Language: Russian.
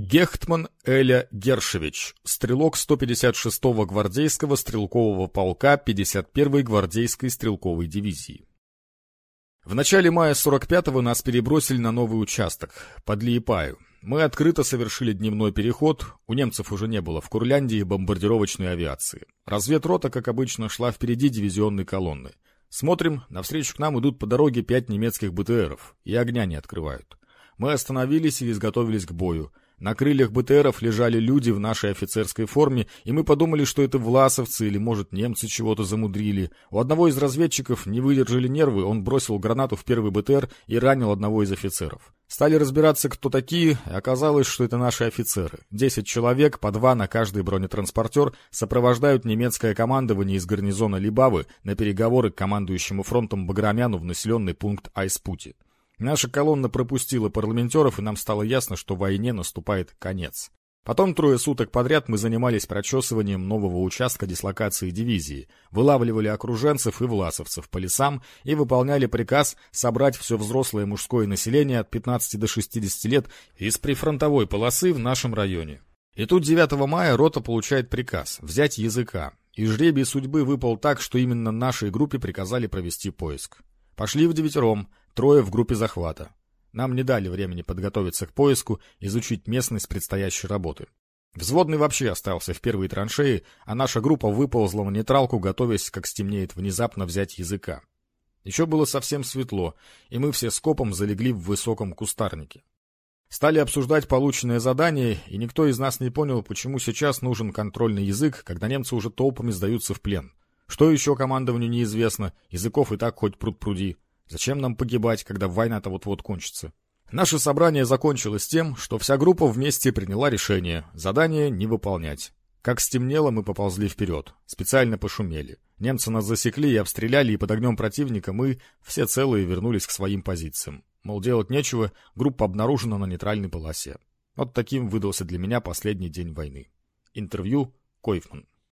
Гехтман Эля Гершевич, стрелок 156-го гвардейского стрелкового полка 51-й гвардейской стрелковой дивизии. В начале мая 45-го нас перебросили на новый участок, под Лиепаю. Мы открыто совершили дневной переход, у немцев уже не было в Курляндии бомбардировочной авиации. Разведрота, как обычно, шла впереди дивизионной колонны. Смотрим, навстречу к нам идут по дороге пять немецких БТРов, и огня не открывают. Мы остановились и изготовились к бою. На крыльях БТРов лежали люди в нашей офицерской форме, и мы подумали, что это власовцы или, может, немцы чего-то замудрили. У одного из разведчиков не выдержали нервы, он бросил гранату в первый БТР и ранил одного из офицеров. Стали разбираться, кто такие, и оказалось, что это наши офицеры. Десять человек, по два на каждый бронетранспортер, сопровождают немецкое командование из гарнизона Либавы на переговоры к командующему фронтом Баграмяну в населенный пункт Айспути. Наша колонна пропустила парламентеров, и нам стало ясно, что войне наступает конец. Потом трое суток подряд мы занимались прочесыванием нового участка дислокации дивизии, вылавливали окруженцев и власовцев по лесам и выполняли приказ собрать все взрослое мужское население от 15 до 60 лет из прифронтовой полосы в нашем районе. И тут 9 мая рота получает приказ взять языка, и жребий судьбы выпал так, что именно нашей группе приказали провести поиск. Пошли в девятером, трое в группе захвата. Нам не дали времени подготовиться к поиску, изучить местность предстоящей работы. Взводный вообще остался в первой траншеи, а наша группа выползла в нейтралку, готовясь, как стемнеет, внезапно взять языка. Еще было совсем светло, и мы все скопом залегли в высоком кустарнике. Стали обсуждать полученное задание, и никто из нас не понял, почему сейчас нужен контрольный язык, когда немцы уже толпами сдаются в плен. Что еще командованию неизвестно, языков и так хоть пруд пруди. Зачем нам погибать, когда война-то вот-вот кончится? Наше собрание закончилось тем, что вся группа вместе приняла решение задание не выполнять. Как стемнело, мы поползли вперед, специально пошумели. Немцы нас засекли и обстреляли, и под огнем противника мы, все целые, вернулись к своим позициям. Мол, делать нечего, группа обнаружена на нейтральной полосе. Вот таким выдался для меня последний день войны. Интервью Койфман.